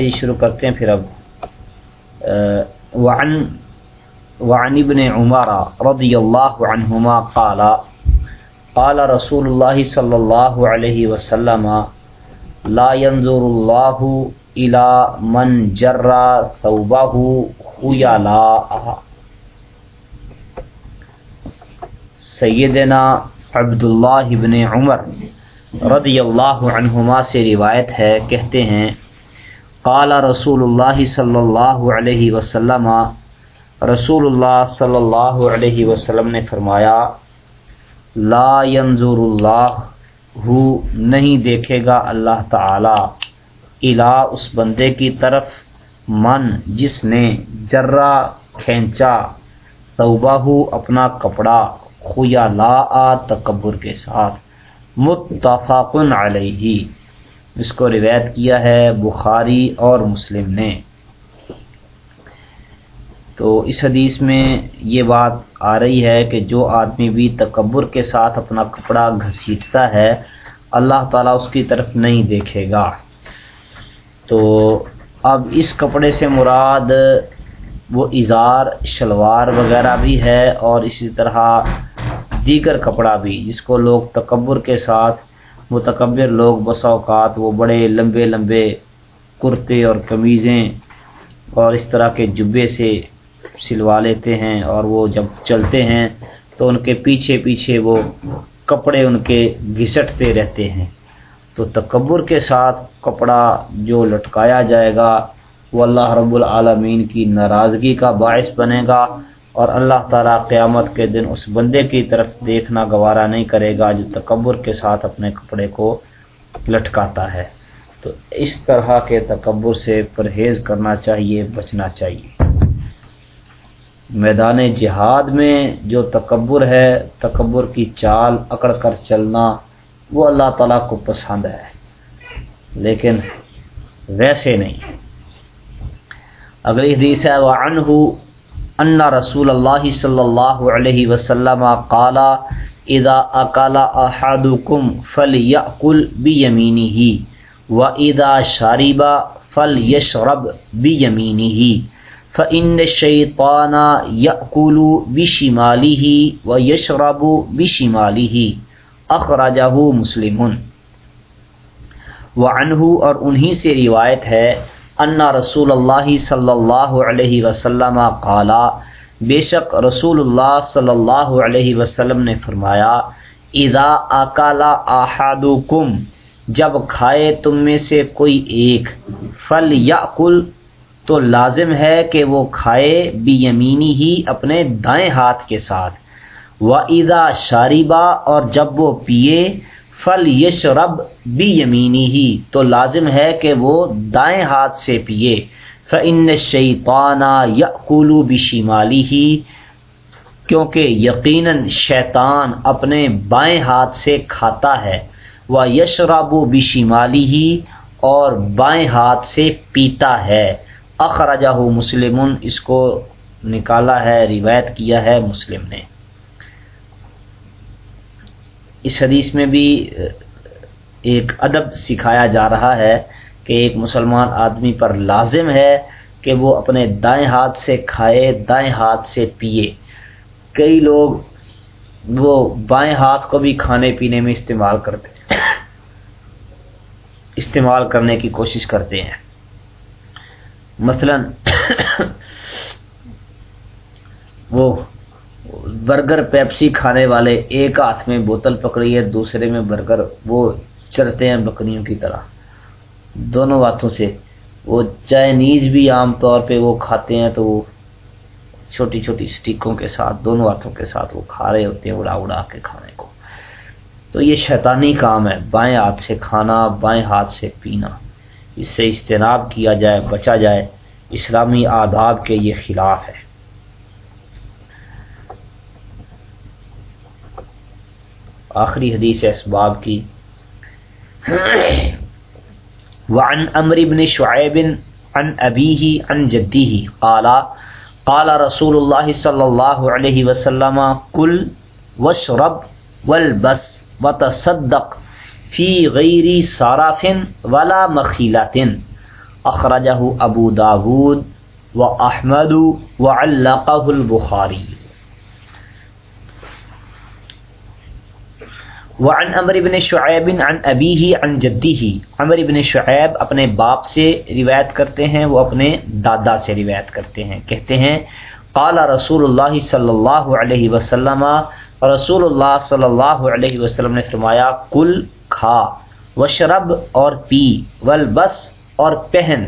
جی شروع کرتے ہیں پھر اب۔ وعن وعن ابن عمر رضی اللہ عنہما قال قال رسول اللہ صلی اللہ علیہ وسلم، لا ينظر اللہ الى من جر ثوبه خیالا۔ سیدنا عبداللہ ابن عمر رضی اللہ عنہما سے روایت ہے، کہتے ہیں قال رسول اللہ صلی اللہ علیہ وسلم، رسول اللہ صلی اللہ علیہ وسلم نے فرمایا، لا ينظر اللہ، ہو نہیں دیکھے گا اللہ تعالی الا اس بندے کی طرف، من جس نے جرا کھینچا، توبہ اپنا کپڑا خویا لا آ تکبر کے ساتھ متفق علیہ۔ اس کو روایت کیا ہے بخاری اور مسلم نے۔ تو اس حدیث میں یہ بات آ رہی ہے کہ جو آدمی بھی تکبر کے ساتھ اپنا کپڑا گھسیٹتا ہے، اللہ تعالیٰ اس کی طرف نہیں دیکھے گا۔ تو اب اس کپڑے سے مراد وہ اظہار شلوار وغیرہ بھی ہے اور اسی طرح دیگر کپڑا بھی، جس کو لوگ تکبر کے ساتھ متکبر لوگ بسا اوقات وہ بڑے لمبے لمبے کرتے اور قمیضیں اور اس طرح کے جبے سے سلوا لیتے ہیں اور وہ جب چلتے ہیں تو ان کے پیچھے پیچھے وہ کپڑے ان کے گھسٹتے رہتے ہیں۔ تو تکبر کے ساتھ کپڑا جو لٹکایا جائے گا وہ اللہ رب العالمین کی ناراضگی کا باعث بنے گا۔ اور اللہ تعالیٰ قیامت کے دن اس بندے کی طرف دیکھنا گوارا نہیں کرے گا جو تکبر کے ساتھ اپنے کپڑے کو لٹکاتا ہے۔ تو اس طرح کے تکبر سے پرہیز کرنا چاہیے، بچنا چاہیے۔ میدان جہاد میں جو تکبر ہے، تکبر کی چال اکڑ کر چلنا وہ اللہ تعالیٰ کو پسند ہے۔ لیکن ویسے نہیں۔ اگلی حدیث ہے وہ ان رسول اللہ صلی اللہ علیہ وسلم قال، اذا اکالا احدکم فلیأکل بیمینہ و اذا شاربا فلیشرب بیمینہ، فإن الشیطان یأکل بشمالہ و یشرب بشمالہ اخرجہ مسلم وعنہ، اور انہی سے روایت ہے انا رسول اللہ صلی اللہ علیہ وسلم قالا، بے شک رسول اللہ صلی اللہ علیہ وسلم نے فرمایا، اذا اکالا احدکم، جب کھائے تم میں سے کوئی ایک فل یا تو لازم ہے کہ وہ کھائے بھی یمینی ہی اپنے دائیں ہاتھ کے ساتھ۔ و ادا شاربا اور جب وہ پیے فل یش رب بھی یمینی ہی تو لازم ہے کہ وہ دائیں ہاتھ سے پیے۔ فن شیطانہ یا کولو بشیمالی ہی کیونکہ یقیناً شیطان اپنے بائیں ہاتھ سے کھاتا ہے۔ وہ یشراب و بشیمالی ہی اور بائیں ہاتھ سے پیتا ہے۔ اخراجہ مسلم اس کو نکالا ہے، روایت کیا ہے مسلم نے۔ اس حدیث میں بھی ایک ادب سکھایا جا رہا ہے کہ ایک مسلمان آدمی پر لازم ہے کہ وہ اپنے دائیں ہاتھ سے کھائے، دائیں ہاتھ سے پیے۔ کئی لوگ وہ بائیں ہاتھ کو بھی کھانے پینے میں استعمال کرتے ہیں استعمال کرنے کی کوشش کرتے ہیں۔ مثلا، وہ برگر پیپسی کھانے والے ایک ہاتھ میں بوتل پکڑی ہے، دوسرے میں برگر، وہ چرتے ہیں بکریوں کی طرح۔ دونوں ہاتھوں سے۔ وہ چائنیز بھی عام طور پہ وہ کھاتے ہیں تو وہ چھوٹی چھوٹی سٹیکوں کے ساتھ، دونوں ہاتھوں کے ساتھ وہ کھا رہے ہوتے ہیں، اڑا اڑا کے کھانے کو۔ تو یہ شیطانی کام ہے، بائیں ہاتھ سے کھانا، بائیں ہاتھ سے پینا۔ اس سے اجتناب کیا جائے، بچا جائے۔ اسلامی آداب کے یہ خلاف ہے۔ آخری حدیث اسباب کی۔ وعن امر بن شعیب عن ابیہ عن جدیہ قال قال رسول اللہ صلی اللہ علیہ وسلم، کل وشرب والبس وتصدق فی غیر صارف ولا مخیلات اخراجہ ابو داود و احمد و اللہ البخاری۔ وعن عمر بن شعیب عن ابیہ عن جدیہ۔ عمر بن شعیب اپنے باپ سے روایت کرتے ہیں، وہ اپنے دادا سے روایت کرتے ہیں۔ کہتے ہیں، قال رسول اللہ صلی اللہ علیہ وسلم، رسول اللہ صلی اللہ علیہ وسلم نے فرمایا، کل کھا، وشرب اور پی، والبس اور پہن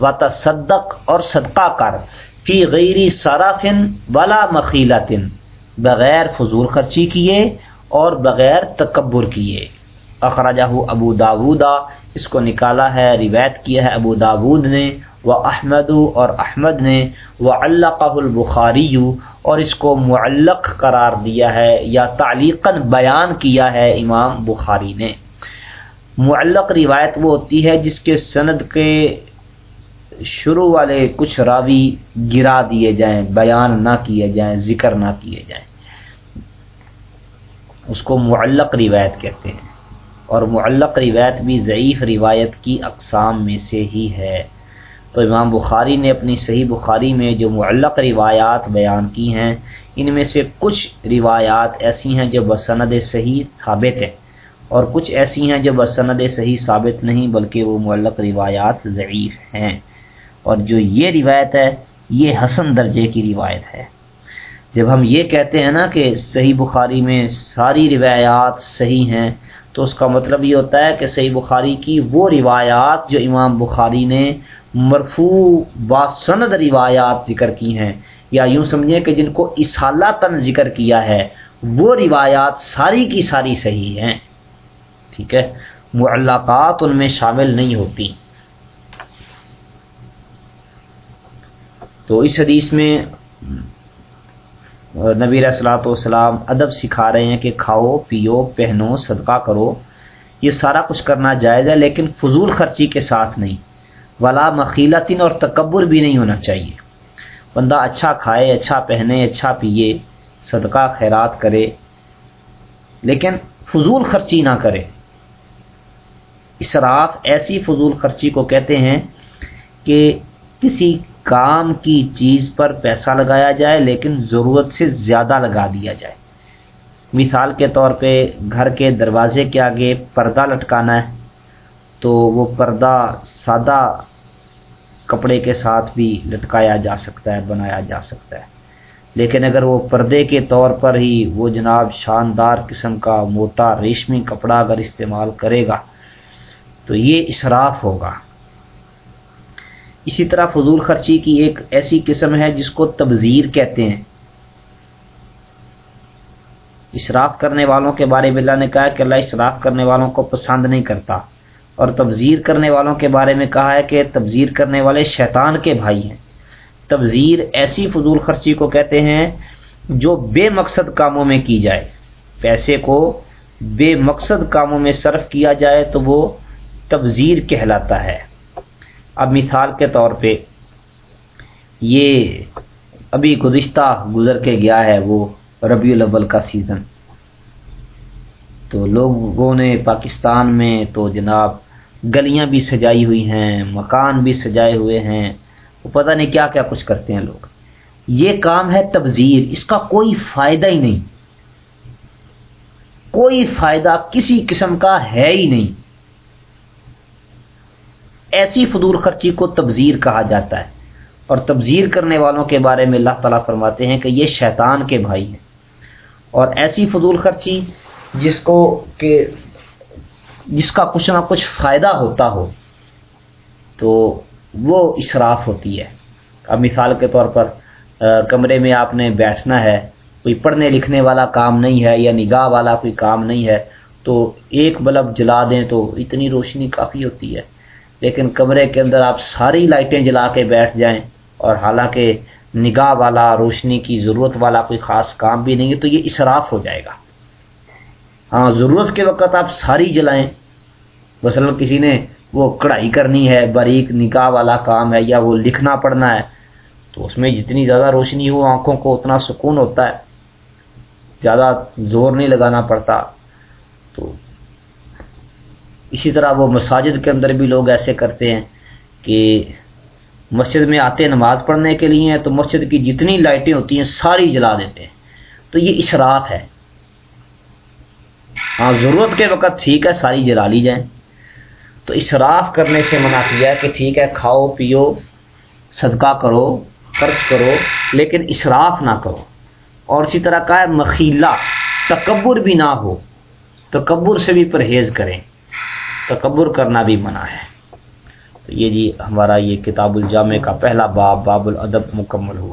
و تصدق اور صدقہ کر، فی غیری صرافن ولا مخیلتن بغیر فضول خرچی کیے اور بغیر تکبر کیے۔ اخراجہ ابو داودا اس کو نکالا ہے، روایت کیا ہے ابو داود نے وہ احمد اور احمد نے وہ اللہ البخاری اور اس کو معلق قرار دیا ہے یا تعلیقاً بیان کیا ہے امام بخاری نے۔ معلق روایت وہ ہوتی ہے جس کے سند کے شروع والے کچھ راوی گرا دیے جائیں، بیان نہ کیے جائیں، ذکر نہ کیے جائیں۔ اس کو معلق روایت کہتے ہیں۔ اور معلق روایت بھی ضعیف روایت کی اقسام میں سے ہی ہے۔ تو امام بخاری نے اپنی صحیح بخاری میں جو معلق روایات بیان کی ہیں، ان میں سے کچھ روایات ایسی ہیں جو بسند صحیح ثابت ہے اور کچھ ایسی ہیں جو بسند صحیح ثابت نہیں، بلکہ وہ معلق روایات ضعیف ہیں۔ اور جو یہ روایت ہے، یہ حسن درجے کی روایت ہے۔ جب ہم یہ کہتے ہیں نا کہ صحیح بخاری میں ساری روایات صحیح ہیں، تو اس کا مطلب یہ ہوتا ہے کہ صحیح بخاری کی وہ روایات جو امام بخاری نے مرفوع باسند روایات ذکر کی ہیں۔ یا یوں سمجھیں کہ جن کو اصالہ تن ذکر کیا ہے، وہ روایات ساری کی ساری صحیح ہیں۔ ٹھیک ہے؟ معلقات ان میں شامل نہیں ہوتی۔ تو اس حدیث میں نبی السلاۃ والسلام ادب سکھا رہے ہیں کہ کھاؤ، پیو، پہنو، صدقہ کرو۔ یہ سارا کچھ کرنا جائز ہے، لیکن فضول خرچی کے ساتھ نہیں۔ ولا مخیلتن اور تکبر بھی نہیں ہونا چاہیے۔ بندہ اچھا کھائے اچھا پہنے اچھا پیے، صدقہ، خیرات کرے، لیکن فضول خرچی نہ کرے۔ اسراف ایسی فضول خرچی کو کہتے ہیں کہ کسی کام کی چیز پر پیسہ لگایا جائے لیکن ضرورت سے زیادہ لگا دیا جائے۔ مثال کے طور پہ گھر کے دروازے کے آگے پردہ لٹکانا ہے تو وہ پردہ سادہ کپڑے کے ساتھ بھی لٹکایا جا سکتا ہے، بنایا جا سکتا ہے۔ لیکن اگر وہ پردے کے طور پر ہی وہ جناب شاندار قسم کا موٹا ریشمی کپڑا اگر استعمال کرے گا تو یہ اسراف ہوگا۔ اسی طرح فضول خرچی کی ایک ایسی قسم ہے جس کو تبذیر کہتے ہیں۔ اسراف کرنے والوں کے بارے میں اللہ نے کہا کہ اللہ اسراف کرنے والوں کو پسند نہیں کرتا اور تبذیر کرنے والوں کے بارے میں کہا ہے کہ تبذیر کرنے والے شیطان کے بھائی ہیں۔ تبذیر ایسی فضول خرچی کو کہتے ہیں جو بے مقصد کاموں میں کی جائے۔ پیسے کو بے مقصد کاموں میں صرف کیا جائے تو وہ تبذیر کہلاتا ہے۔ اب مثال کے طور پہ یہ ابھی گزشتہ گزر کے گیا ہے وہ ربیع الاول کا سیزن تو لوگوں نے پاکستان میں تو جناب گلیاں بھی سجائی ہوئی ہیں، مکان بھی سجائے ہوئے ہیں۔ وہ پتہ نہیں کیا کیا کچھ کرتے ہیں لوگ۔ یہ کام ہے تبذیر، اس کا کوئی فائدہ ہی نہیں۔ کوئی فائدہ کسی قسم کا ہے ہی نہیں۔ ایسی فضول خرچی کو تبذیر کہا جاتا ہے۔ اور تبذیر کرنے والوں کے بارے میں اللہ تعالیٰ فرماتے ہیں کہ یہ شیطان کے بھائی ہیں۔ اور ایسی فضول خرچی جس کو کہ جس کا کچھ نہ کچھ فائدہ ہوتا ہو، تو وہ اسراف ہوتی ہے۔ اب مثال کے طور پر کمرے میں آپ نے بیٹھنا ہے، کوئی پڑھنے لکھنے والا کام نہیں ہے یا نگاہ والا کوئی کام نہیں ہے، تو ایک بلب جلا دیں تو اتنی روشنی کافی ہوتی ہے۔ لیکن کمرے کے اندر آپ ساری لائٹیں جلا کے بیٹھ جائیں اور حالانکہ نگاہ والا، روشنی کی ضرورت والا کوئی خاص کام بھی نہیں ہے، تو یہ اصراف ہو جائے گا۔ ہاں ضرورت کے وقت آپ ساری جلائیں۔ مثلا کسی نے وہ کڑھائی کرنی ہے، باریک نگاہ والا کام ہے یا وہ لکھنا پڑھنا ہے، تو اس میں جتنی زیادہ روشنی ہو آنکھوں کو، اتنا سکون ہوتا ہے۔ زیادہ زور نہیں لگانا پڑتا۔ تو اسی طرح وہ مساجد کے اندر بھی لوگ ایسے کرتے ہیں کہ مسجد میں آتے ہیں نماز پڑھنے کے لیے، تو مسجد کی جتنی لائٹیں ہوتی ہیں ساری جلا دیتے ہیں۔ تو یہ اشراف ہے۔ ہاں ضرورت کے وقت ٹھیک ہے، ساری جلا لی جائیں۔ تو اشراف کرنے سے منع کیا ہے کہ ٹھیک ہے، کھاؤ، پیو، صدقہ کرو، خرچ کرو، لیکن اشراف نہ کرو۔ اور اسی طرح کا ہے، مخیلہ، تکبر بھی نہ ہو۔ تکبر سے بھی پرہیز کریں۔ تکبر کرنا بھی منع ہے۔ تو یہ جی ہمارا یہ کتاب الجامع کا پہلا باب باب الادب مکمل ہوا۔